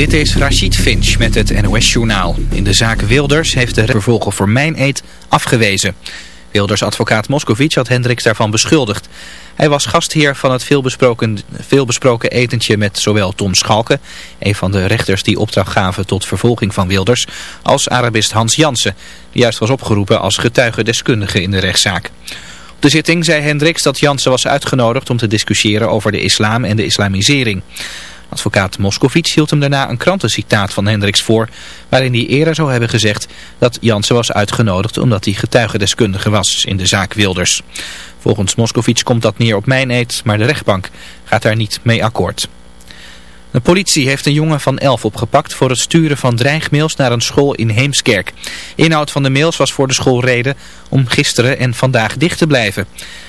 Dit is Rachid Finch met het NOS-journaal. In de zaak Wilders heeft de vervolgen voor mijn eet afgewezen. Wilders advocaat Moscovic had Hendricks daarvan beschuldigd. Hij was gastheer van het veelbesproken, veelbesproken etentje met zowel Tom Schalke, een van de rechters die opdracht gaven tot vervolging van Wilders, als Arabist Hans Jansen, die juist was opgeroepen als getuigendeskundige in de rechtszaak. Op de zitting zei Hendricks dat Jansen was uitgenodigd om te discussiëren over de islam en de islamisering. Advocaat Moscovic hield hem daarna een krantencitaat van Hendricks voor, waarin hij eerder zou hebben gezegd dat Jansen was uitgenodigd omdat hij getuigendeskundige was in de zaak Wilders. Volgens Moscovic komt dat neer op mijn eet, maar de rechtbank gaat daar niet mee akkoord. De politie heeft een jongen van 11 opgepakt voor het sturen van dreigmails naar een school in Heemskerk. Inhoud van de mails was voor de school reden om gisteren en vandaag dicht te blijven.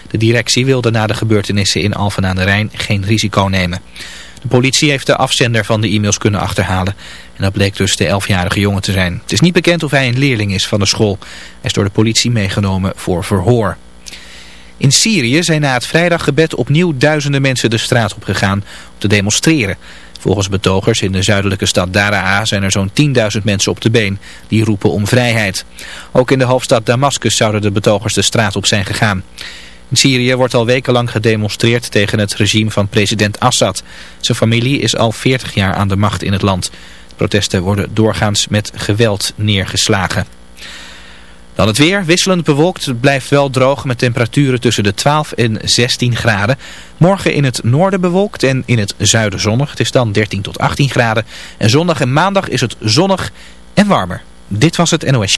De directie wilde na de gebeurtenissen in Alphen aan de Rijn geen risico nemen. De politie heeft de afzender van de e-mails kunnen achterhalen. En dat bleek dus de 11-jarige jongen te zijn. Het is niet bekend of hij een leerling is van de school. Hij is door de politie meegenomen voor verhoor. In Syrië zijn na het vrijdaggebed opnieuw duizenden mensen de straat op gegaan om te demonstreren. Volgens betogers in de zuidelijke stad Daraa zijn er zo'n 10.000 mensen op de been die roepen om vrijheid. Ook in de hoofdstad Damascus zouden de betogers de straat op zijn gegaan. In Syrië wordt al wekenlang gedemonstreerd tegen het regime van president Assad. Zijn familie is al 40 jaar aan de macht in het land. protesten worden doorgaans met geweld neergeslagen. Dan het weer, wisselend bewolkt, het blijft wel droog met temperaturen tussen de 12 en 16 graden. Morgen in het noorden bewolkt en in het zuiden zonnig. Het is dan 13 tot 18 graden. En zondag en maandag is het zonnig en warmer. Dit was het NOS.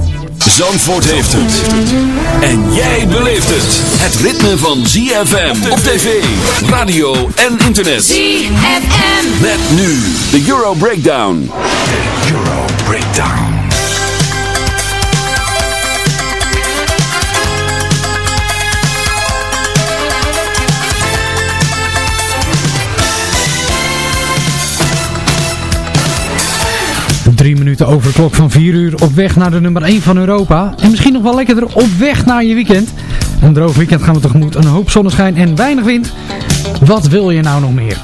Zandvoort heeft het. En jij beleeft het. Het ritme van ZFM op tv, radio en internet. ZFM. Met nu de Euro Breakdown. Euro Breakdown. Drie minuten over klok van 4 uur op weg naar de nummer 1 van Europa. En misschien nog wel lekkerder op weg naar je weekend. Een droog weekend gaan we tegemoet. Een hoop zonneschijn en weinig wind. Wat wil je nou nog meer?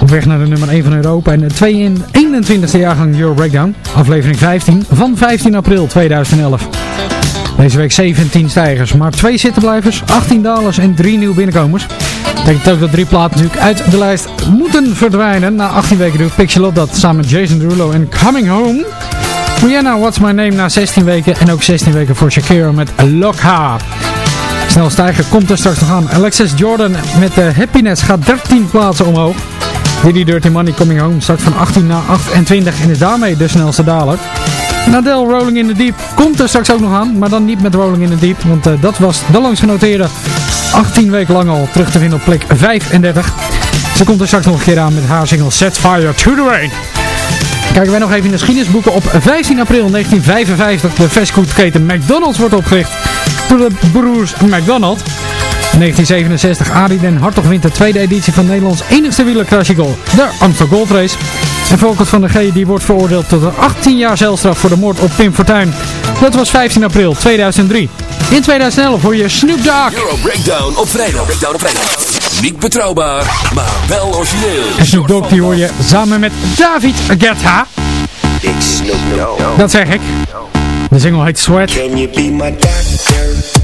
Op weg naar de nummer 1 van Europa en de 21e jaargang Euro Breakdown. Aflevering 15 van 15 april 2011. Deze week 17 stijgers, maar 2 zittenblijvers, 18 dalers en 3 nieuwe binnenkomers. Betekent ook dat drie platen natuurlijk uit de lijst moeten verdwijnen. Na 18 weken doet Pixelot dat samen met Jason Derulo en Coming Home. Rihanna, What's My Name na 16 weken. En ook 16 weken voor Shakira met Lokha. Snel stijger komt er straks nog aan. Alexis Jordan met de Happiness gaat 13 plaatsen omhoog. Diddy Dirty Money Coming Home start van 18 naar 28 en is daarmee de snelste daler. Nadel Rolling in the Deep komt er straks ook nog aan, maar dan niet met Rolling in the Deep, want eh, dat was de langst genoteerde 18 weken lang al terug te vinden op plek 35. Ze komt er straks nog een keer aan met haar single Set Fire to the Rain. Kijken wij nog even in de geschiedenisboeken. Op 15 april 1955 de fastfoodketen McDonald's wordt opgericht door de broers McDonald. In 1967 Arie den Hartog wint de tweede editie van Nederlands enigste wielerklassico, de Amstel Gold Race. En Volkert van der G die wordt veroordeeld tot een 18 jaar celstraf voor de moord op Pim Fortuyn. Dat was 15 april 2003. In 2011 hoor je Snoop Dogg. Euro Breakdown op vrijdag. Breakdown op vrijdag. Niet betrouwbaar, maar wel origineel. En Snoop Dogg die hoor je samen met David Guetta. Dat zeg ik. De single heet Sweat. Can you be my doctor?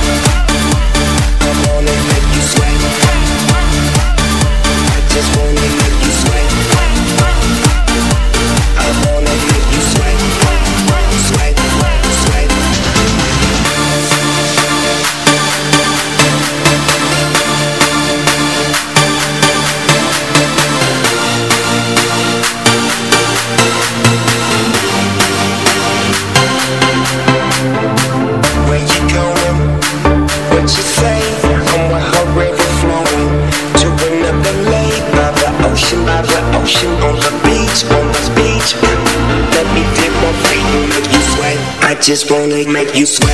Just won't make you sweat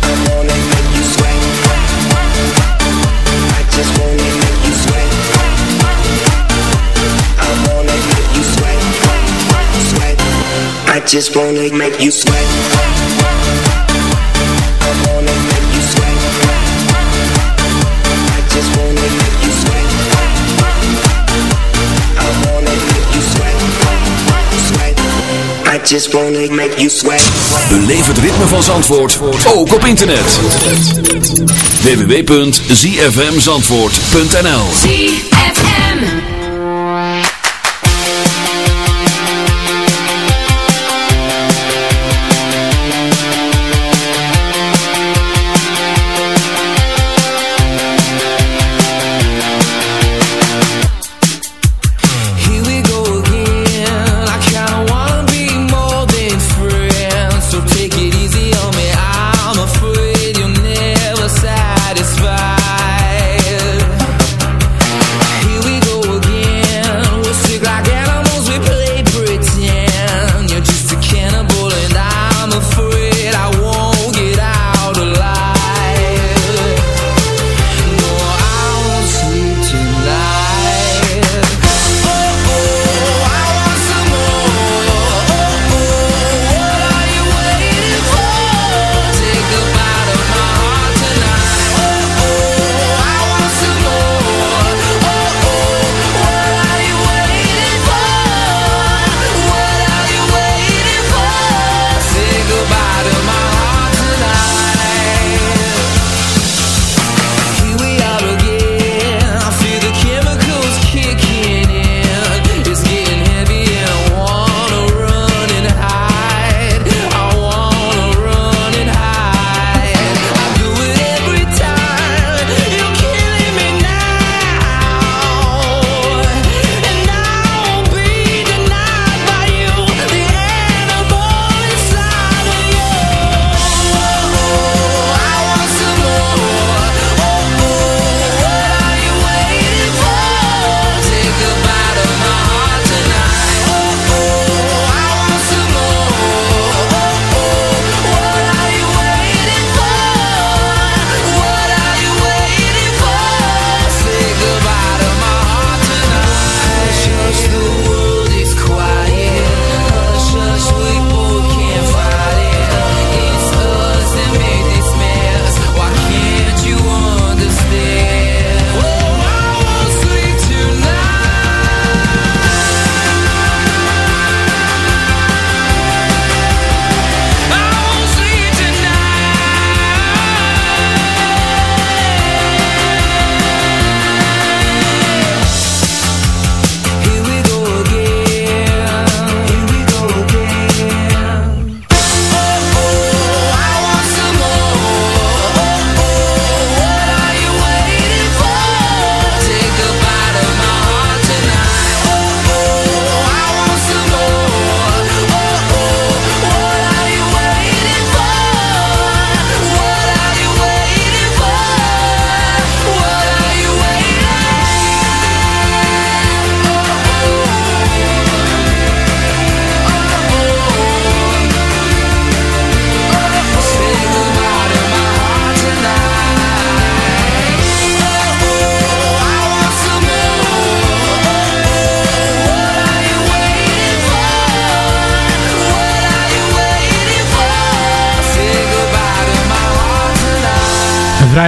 I wanna make you sweat. Just wanna make you sweat. Just wanna make you sweat. Beleef het ritme van Zandvoort, ook op internet. www.zfmzandvoort.nl ZFM.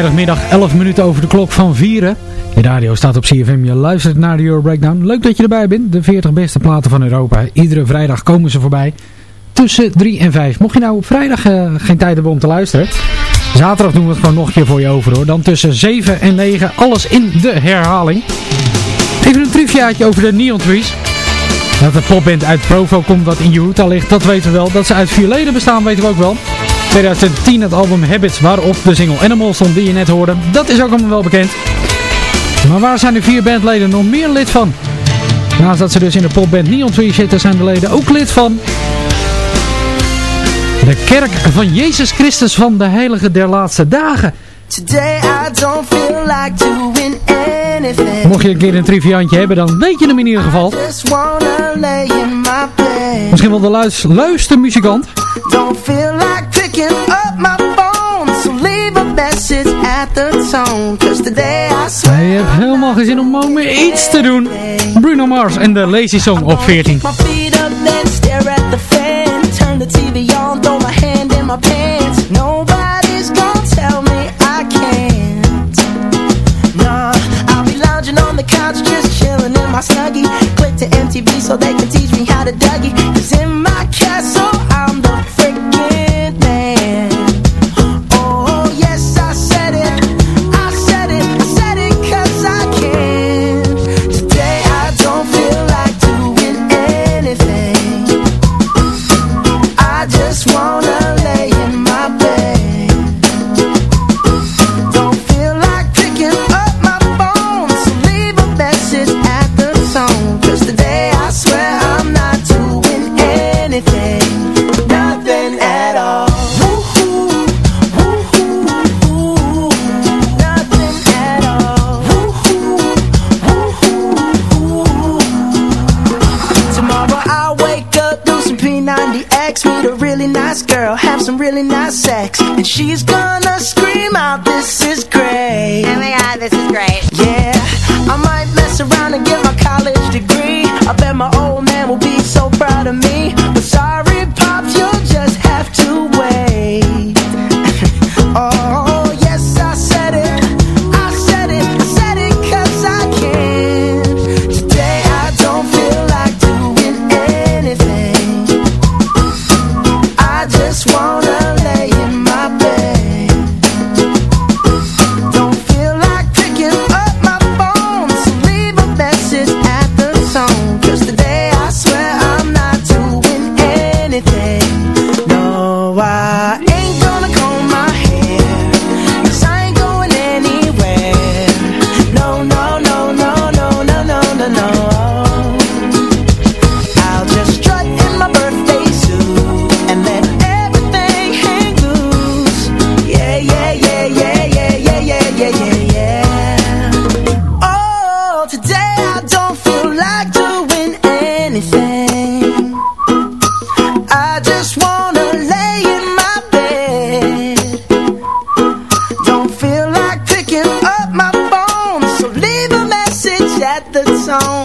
Vrijdagmiddag 11 minuten over de klok van 4. Je radio staat op CFM, je luistert naar de Euro Breakdown. Leuk dat je erbij bent, de 40 beste platen van Europa. Iedere vrijdag komen ze voorbij, tussen 3 en 5. Mocht je nou op vrijdag uh, geen tijd hebben om te luisteren... Zaterdag doen we het gewoon nog een keer voor je over hoor. Dan tussen 7 en 9, alles in de herhaling. Even een trivia over de Neon Trees. Dat de popband uit Provo komt wat in Utah ligt, dat weten we wel. Dat ze uit vier leden bestaan, weten we ook wel. 2010 het album Habits waarop de single Animals stond die je net hoorde. Dat is ook allemaal wel bekend. Maar waar zijn de vier bandleden nog meer lid van? Naast dat ze dus in de popband Neon Tree zitten zijn de leden ook lid van... De kerk van Jezus Christus van de Heilige der Laatste Dagen. Mocht je een keer een triviantje hebben, dan weet je hem in ieder geval. Misschien wel de luis, luiste muzikant. Don't feel like picking up my phone, so leave a message at the tone. Cause today I swear Hij heeft helemaal geen zin om meer iets te doen. Bruno Mars en de Lazy Song op 14. My feet up, then stare at the fan. Turn the TV on, throw my hand in my pants. Nobody's MTV so they can teach me how to Dougie. Cause in my castle, coração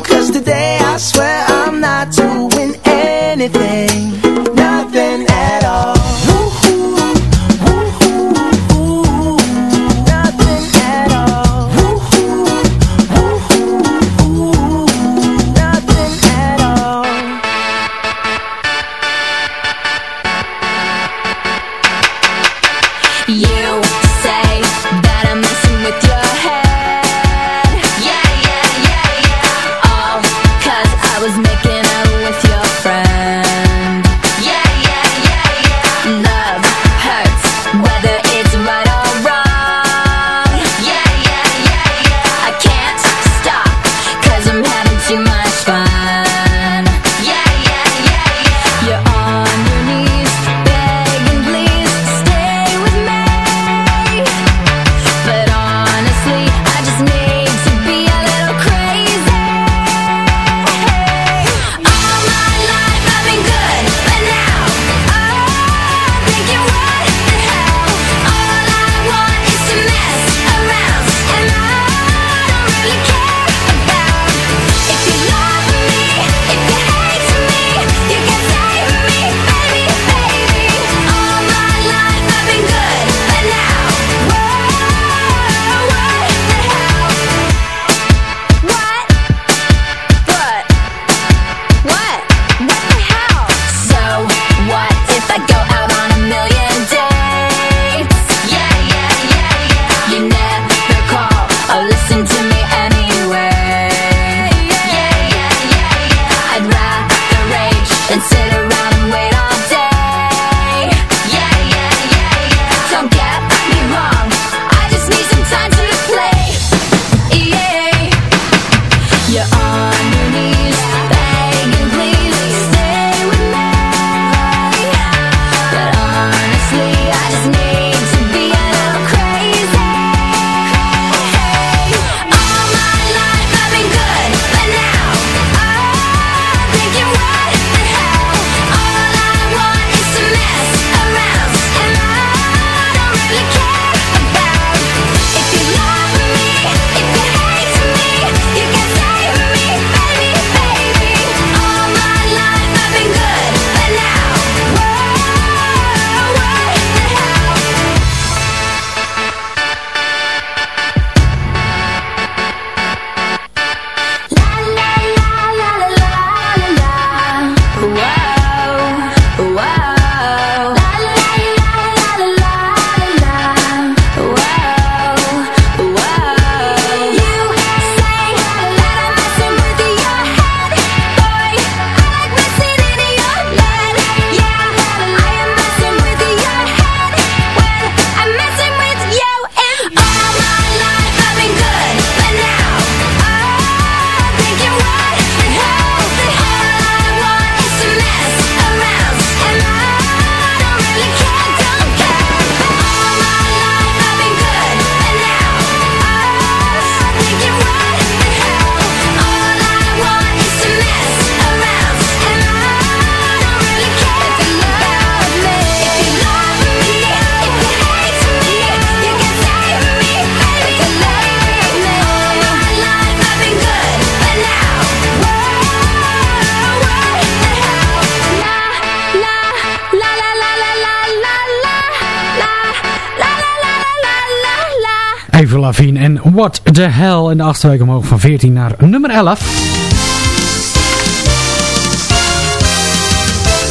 Avril en What the Hell in de achtste week omhoog van 14 naar nummer 11.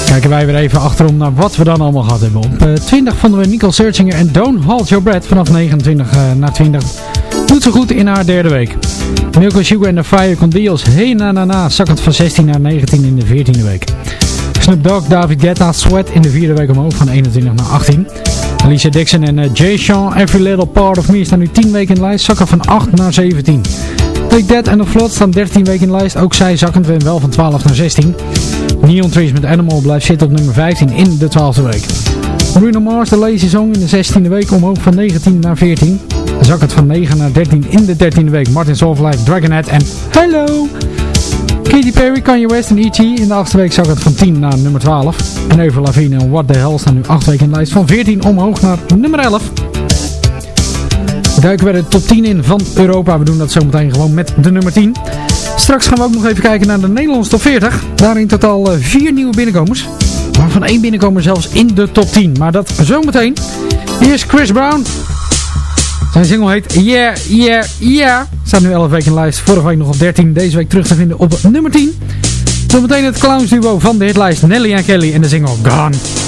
Kijken wij weer even achterom naar wat we dan allemaal gehad hebben. Op uh, 20 vonden we Nicole Searchinger en Don't Hold Your Breath vanaf 29 uh, naar 20. Doet ze goed in haar derde week. Milko Sugar en The Fire Condios, Hey Na Na Na, zakkend van 16 naar 19 in de 14e week. Snoop Dogg, David Guetta, Sweat in de vierde week omhoog van 21 naar 18. Alicia Dixon en uh, Jay Sean, Every Little Part of Me staan nu 10 weken in de lijst, zakken van 8 naar 17. Take That en The Flood staan 13 weken in de lijst, ook zij zakkend weer wel van 12 naar 16. Neon Trees met Animal blijft zitten op nummer 15 in de 12e week. Bruno Mars, de Lazy Song in de 16e week omhoog van 19 naar 14. Zakkend van 9 naar 13 in de 13e week. Martin Solveig, Dragonhead en Hello! Katy Perry, Kanye West en E.T. In de 8e week zakkend van 10 naar nummer 12. En Ever Lavigne en What the Hell staan nu 8 weken in de lijst van 14 omhoog naar nummer 11. Duiken we de top 10 in van Europa. We doen dat zometeen gewoon met de nummer 10. Straks gaan we ook nog even kijken naar de Nederlandse top 40. Daar in totaal 4 nieuwe binnenkomers. Waarvan één binnenkomer zelfs in de top 10. Maar dat zometeen. Hier is Chris Brown. Zijn single heet Yeah, Yeah, Yeah. Staat nu 11 weken in de lijst. Vorige week nog op 13. Deze week terug te vinden op nummer 10. Zometeen het clownsduo van de hitlijst Nelly en Kelly en de single Gone.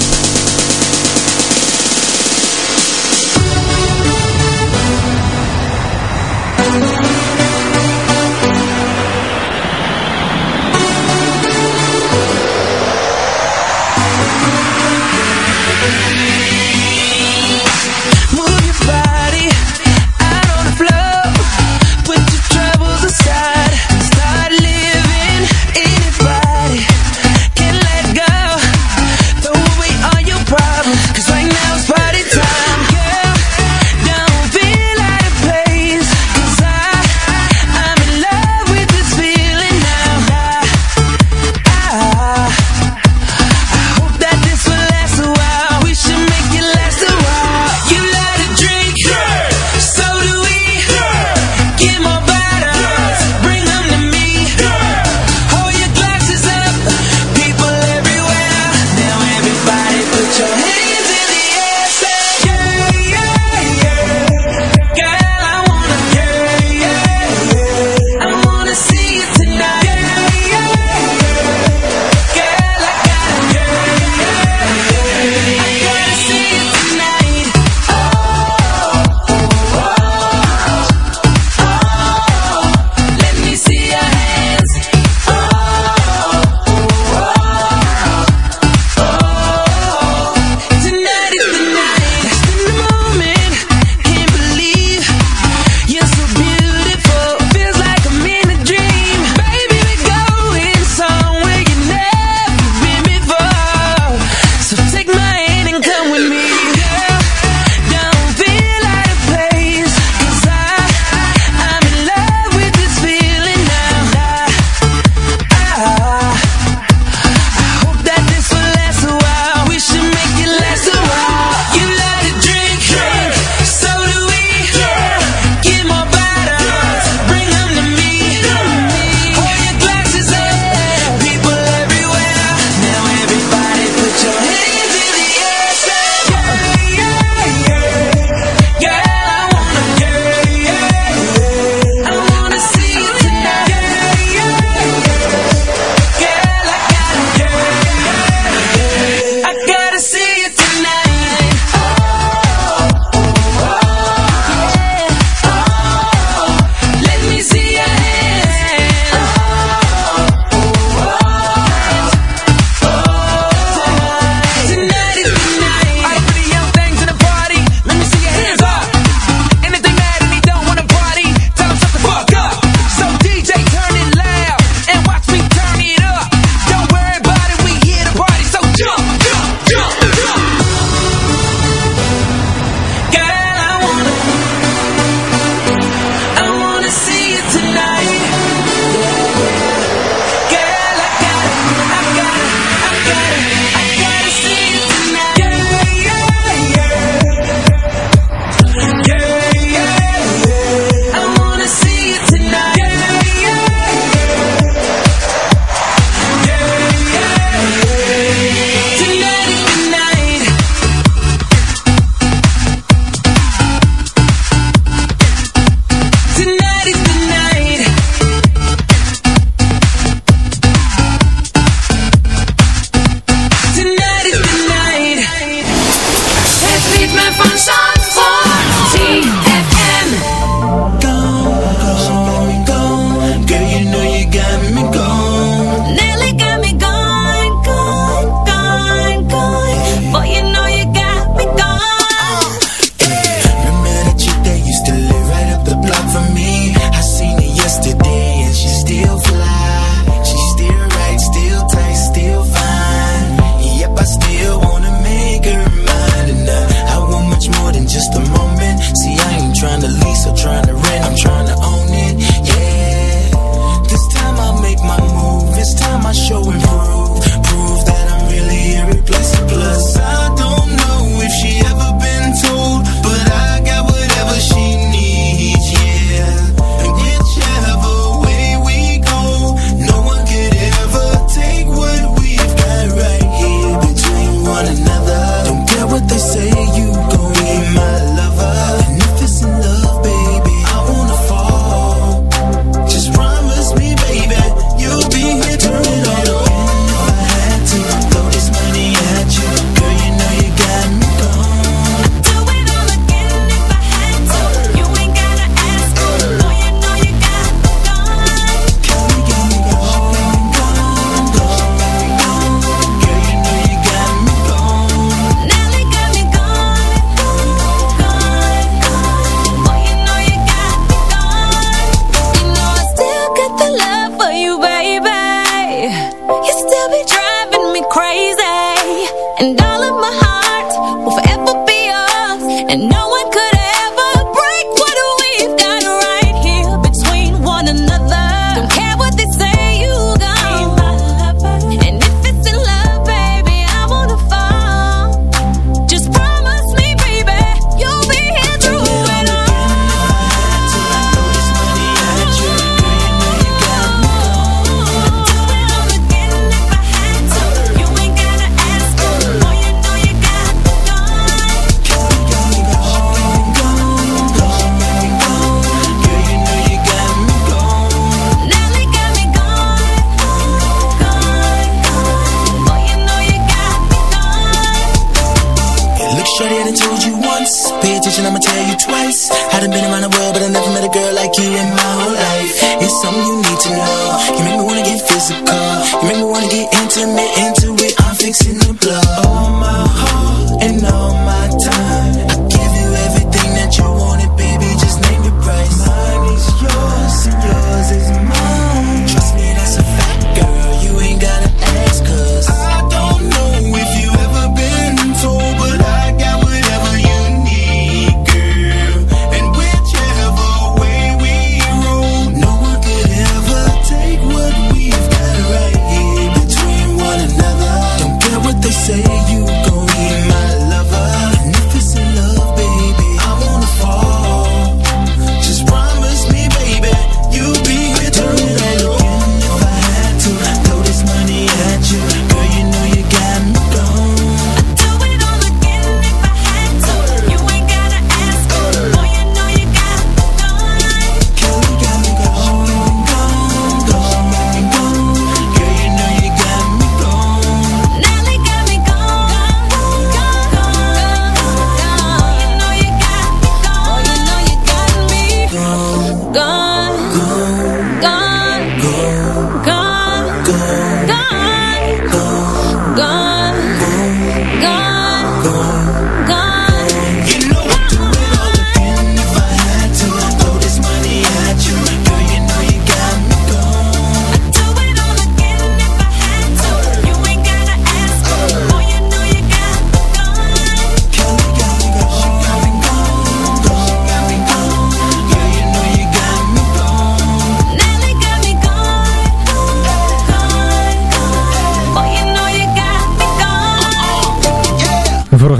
attention, I'ma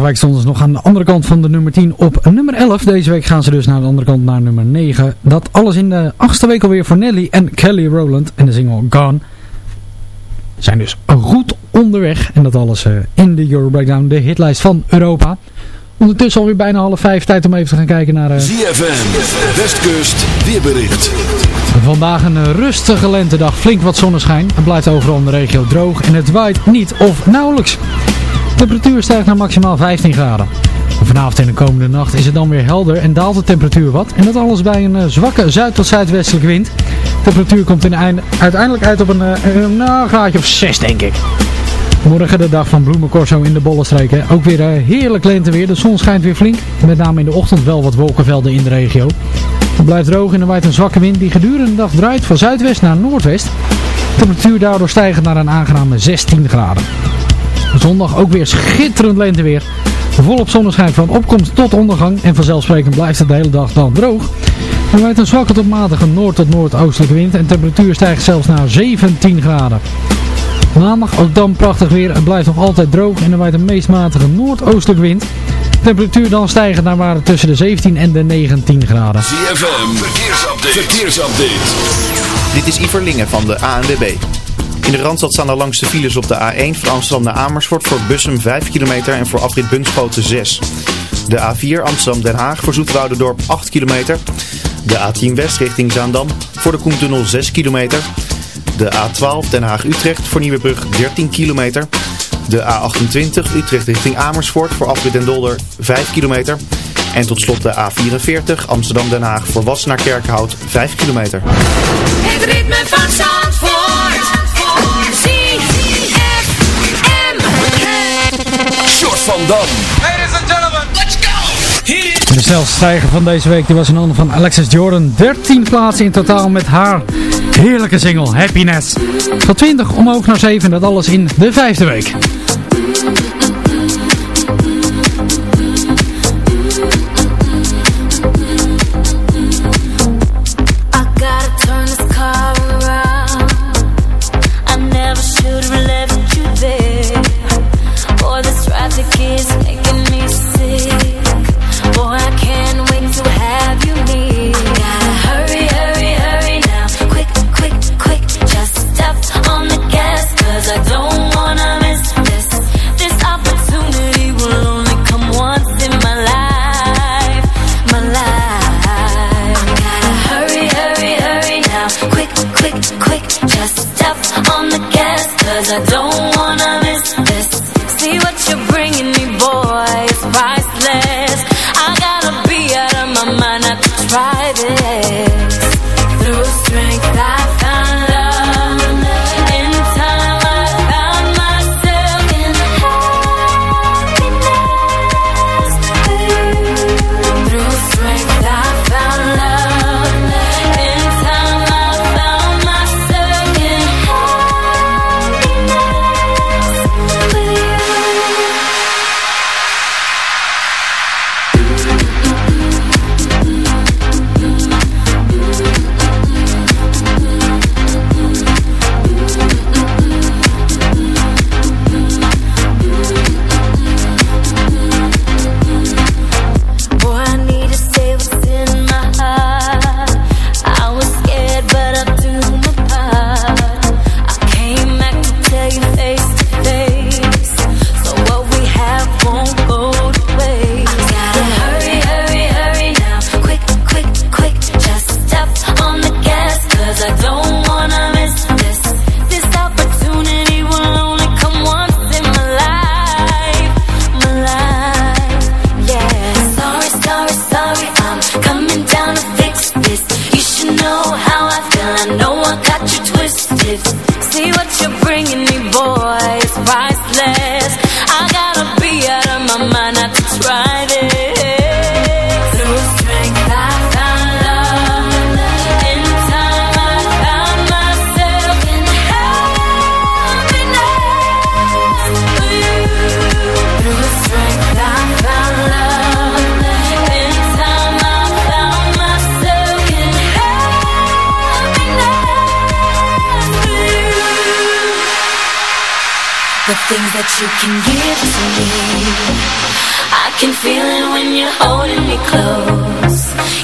week stonden ze dus nog aan de andere kant van de nummer 10 op nummer 11. Deze week gaan ze dus naar de andere kant naar nummer 9. Dat alles in de achtste week alweer voor Nelly en Kelly Rowland en de single Gone. Zijn dus goed onderweg. En dat alles eh, in de Euro Breakdown, de hitlijst van Europa. Ondertussen alweer bijna half vijf. Tijd om even te gaan kijken naar... Eh, ZFM, Westkust, weerbericht. Vandaag een eh, rustige lentedag. Flink wat zonneschijn. Het blijft overal in de regio droog. En het waait niet of nauwelijks temperatuur stijgt naar maximaal 15 graden. Vanavond en de komende nacht is het dan weer helder en daalt de temperatuur wat. En dat alles bij een eh, zwakke zuid- tot zuidwestelijke wind. De temperatuur komt in einde, uiteindelijk uit op een, eh, nou, een, graadje of 6 denk ik. Morgen de dag van bloemencorso in de Bollenstreek. Hè. Ook weer eh, heerlijk lenteweer. De zon schijnt weer flink. Met name in de ochtend wel wat wolkenvelden in de regio. Het blijft droog en er waait een zwakke wind die gedurende de dag draait van zuidwest naar noordwest. De temperatuur daardoor stijgt naar een aangename 16 graden. Zondag ook weer schitterend lenteweer. Volop zonneschijn van opkomst tot ondergang. En vanzelfsprekend blijft het de hele dag dan droog. Er wijdt een zwakke tot matige noord- tot noordoostelijke wind. En temperatuur stijgt zelfs naar 17 graden. Maandag ook dan prachtig weer. Het blijft nog altijd droog. En er waait een meest matige noordoostelijke wind. Temperatuur dan stijgt naar waarde tussen de 17 en de 19 graden. CFM verkeersupdate. verkeersupdate. Dit is Iverlingen van de ANWB. In de Randstad staan er langs de files op de A1 van Amsterdam naar Amersfoort voor Bussum 5 kilometer en voor afrit Bunschoten 6. De A4 Amsterdam-Den Haag voor Dorp 8 kilometer. De A10 West richting Zaandam voor de Koentunnel 6 kilometer. De A12 Den Haag-Utrecht voor Nieuwebrug 13 kilometer. De A28 Utrecht richting Amersfoort voor afrit en Dolder 5 kilometer. En tot slot de A44 Amsterdam-Den Haag voor Wassenaar Kerkhout 5 kilometer. Het ritme van Zandvoort. Van Dam. Ladies and gentlemen, let's go. De snelste stijger van deze week die was in handen van Alexis Jordan. 13 plaatsen in totaal met haar heerlijke single Happiness. Van 20 omhoog naar 7, dat alles in de vijfde week. I don't wanna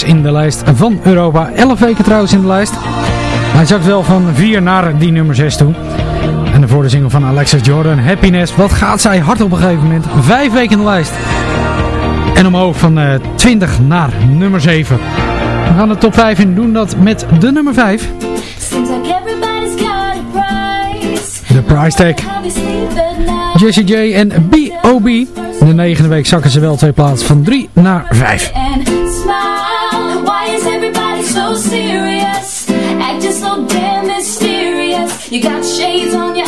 in de lijst van Europa. 11 weken trouwens in de lijst. Hij zakt wel van 4 naar die nummer 6 toe. En de voor de single van Alexa Jordan, Happiness. Wat gaat zij hard op een gegeven moment? 5 weken in de lijst. En omhoog van eh, 20 naar nummer 7. We gaan de top 5 in doen dat met de nummer 5. De price tag. Jesse J en B.O.B. De negende week zakken ze wel twee plaatsen van 3 naar 5. You got shades on your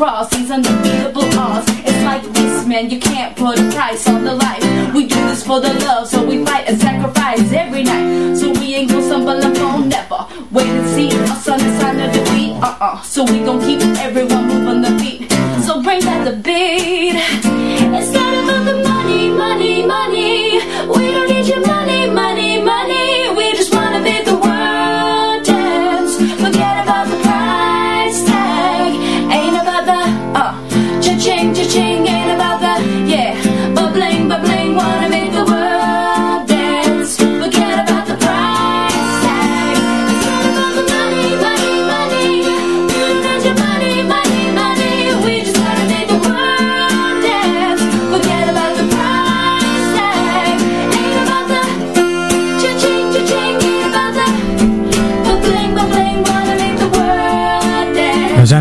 across these unbeatable odds. It's like this, man, you can't put a price on the life. We do this for the love, so we fight and sacrifice every night. So we ain't gonna stumble fall, never. Wait and see, us on the sign of defeat. Uh-uh. So we gon' keep everyone moving the beat. So bring back the beat.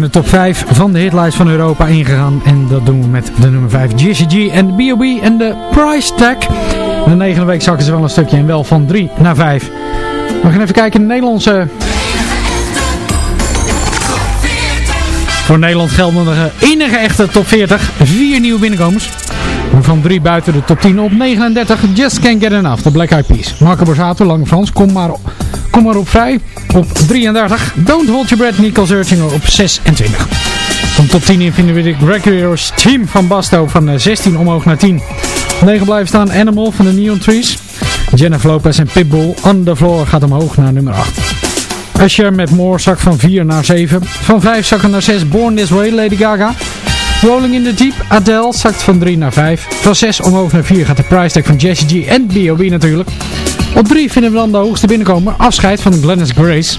Top 5 van de hitlijst van Europa ingegaan. En dat doen we met de nummer 5 Jesse G en de B.O.B. en de Price Tag. De negende week zakken ze wel een stukje en wel van 3 naar 5. We gaan even kijken in de Nederlandse... Voor Nederland gelden de enige echte top 40. Vier nieuwe binnenkomers. Van drie buiten de top 10 op 39. Just Can't Get Enough, de Black Eyed Peas. Marco Borsato, Lange Frans, kom maar, kom maar op vrij. Op 33. Don't Hold Your Breath, Nicole Searchinger op 26. Van top 10 in vinden we de Gregory's Team van Basto van eh, 16 omhoog naar 10. Op 9 blijven staan Animal van de Neon Trees. Jennifer Lopez en Pitbull On The Floor gaat omhoog naar nummer 8. Usher met More zakt van 4 naar 7. Van 5 zakken naar 6 Born This Way Lady Gaga. Rolling in the Deep Adele zakt van 3 naar 5. Van 6 omhoog naar 4 gaat de price tag van Jesse G en B.O.B. natuurlijk. Op 3 vinden we dan de hoogste binnenkomer. Afscheid van Glennis Grace.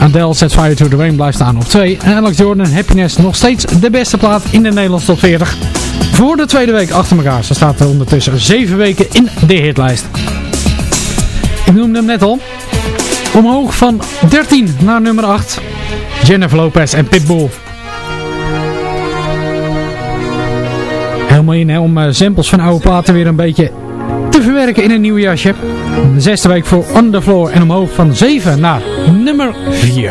Adele zet Fire to the Rain blijft staan op 2. En Alex Jordan Happiness nog steeds de beste plaat in de Nederlandse top 40. Voor de tweede week achter elkaar. Ze staat er ondertussen 7 weken in de hitlijst. Ik noemde hem net al. Omhoog van 13 naar nummer 8. Jennifer Lopez en Pitbull. Helemaal in hè, om eh, samples van oude platen weer een beetje te verwerken in een nieuw jasje. De zesde week voor On The Floor en omhoog van 7 naar nummer 4.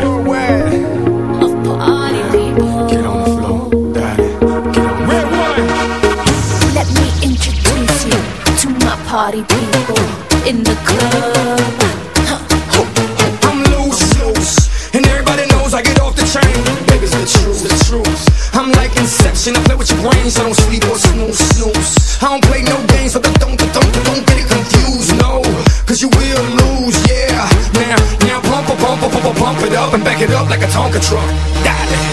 Let me introduce you to my party people in the club. I'm loose, loose, and everybody knows I get off the train. Baby's the truth, the truth. I'm like Inception, I play with your brain, so don't sleep or snooze, snooze. I don't play no games, so don't pump, it up and back it up like a Tonka truck. Daddy.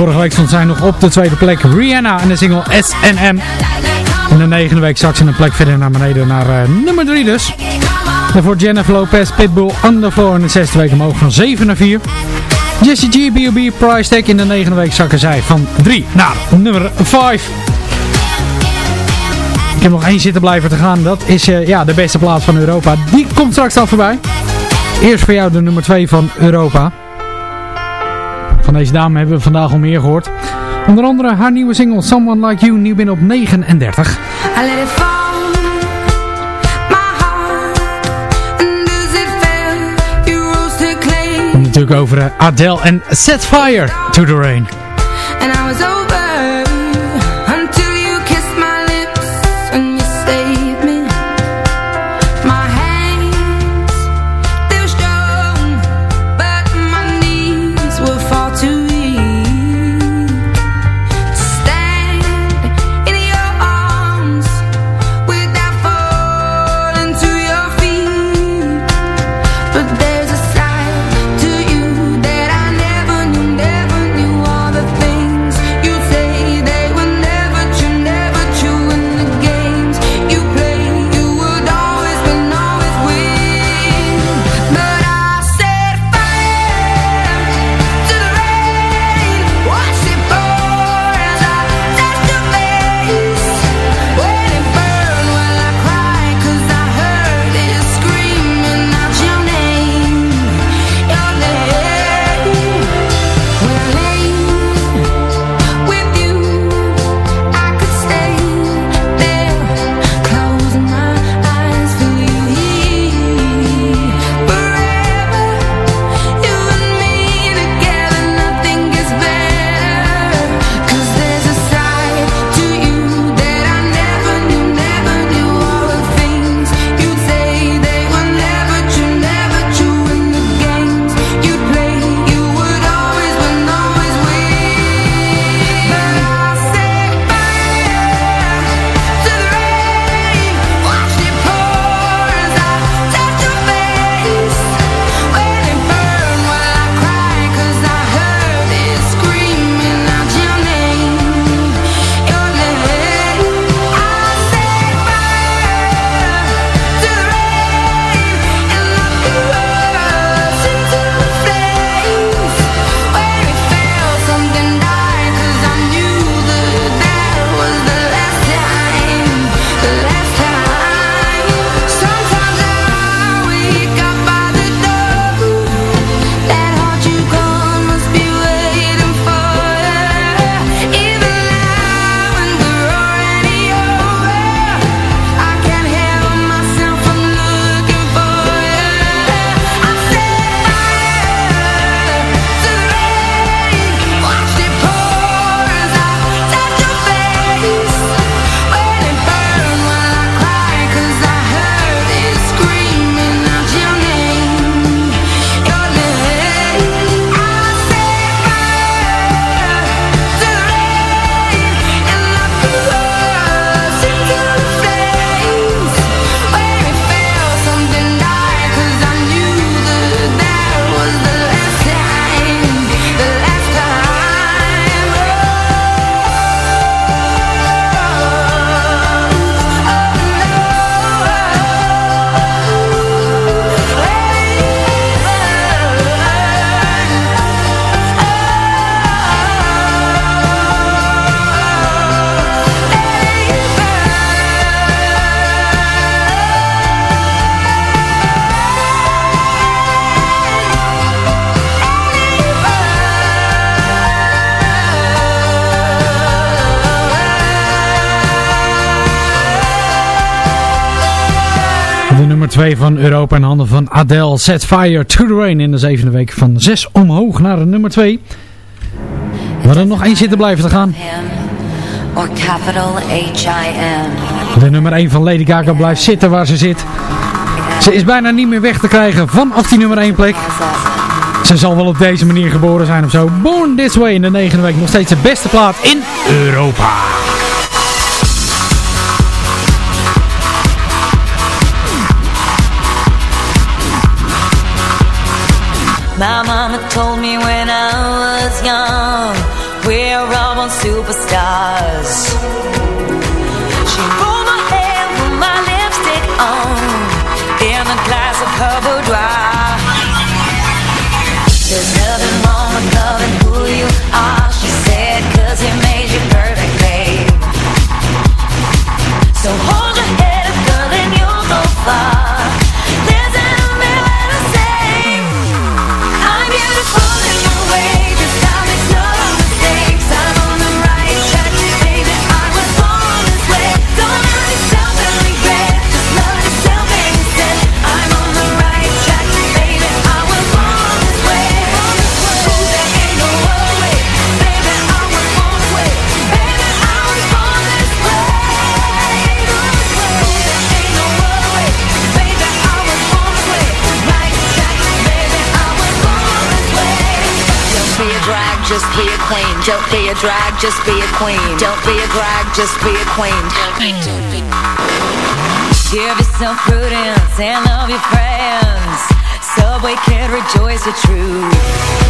Vorige week stond zij nog op de tweede plek. Rihanna en de single SNM. In de negende week zak ze een plek verder naar beneden naar eh, nummer 3 dus. Voor Jennifer Lopez, Pitbull, Underfloor in de zesde week omhoog van 7 naar 4. Jesse G, B.O.B, Price Tag in de negende week zakken zij van 3 naar nummer 5. Ik heb nog één zitten blijven te gaan. Dat is eh, ja, de beste plaats van Europa. Die komt straks al voorbij. Eerst voor jou de nummer 2 van Europa. Van deze dame hebben we vandaag al meer gehoord. Onder andere haar nieuwe single Someone Like You, nieuw binnen op 39. natuurlijk over eh, Adele en Set Fire to the Rain. 2 van Europa in handen van Adele. Set Fire to the Rain in de zevende week van 6 omhoog naar de nummer 2. We hadden nog één zitten blijven te gaan. De nummer 1 van Lady Gaga blijft zitten waar ze zit. Ze is bijna niet meer weg te krijgen vanaf die nummer 1 plek. Ze zal wel op deze manier geboren zijn of zo. Born This Way in de negende week nog steeds de beste plaat in Europa. My mama told me when I Don't be a drag, just be a queen. Don't be a drag, just be a queen. Give yourself prudence and love your friends. Subway can rejoice the truth.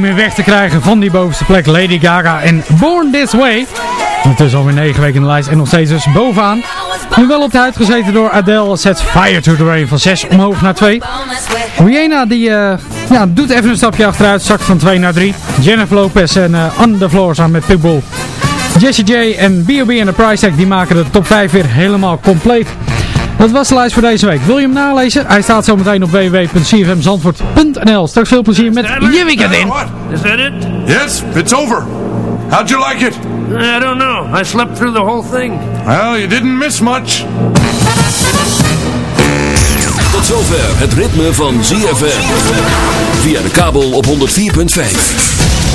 Niet meer weg te krijgen van die bovenste plek Lady Gaga en Born This Way. Ondertussen alweer 9 weken in de lijst en nog steeds dus bovenaan. Nu wel op de huid gezeten door Adele. Zet Fire to the Rain van 6 omhoog naar 2. Rihanna die eh, ja, doet even een stapje achteruit. Zakt van 2 naar 3. Jennifer Lopez en eh On The Floor samen met Pitbull. Jessie J en B.O.B. en de Price Tag die maken de top 5 weer helemaal compleet. Dat was de lijst voor deze week. Wil je hem nalezen? Hij staat zometeen op www.cfmzandvoort.nl. Straks veel plezier met je weekend in. Is that it? Yes, it's over. How'd you like it? I don't know. I slept through the whole thing. Well, you didn't miss much. Tot zover het ritme van ZFM. Via de kabel op 104.5.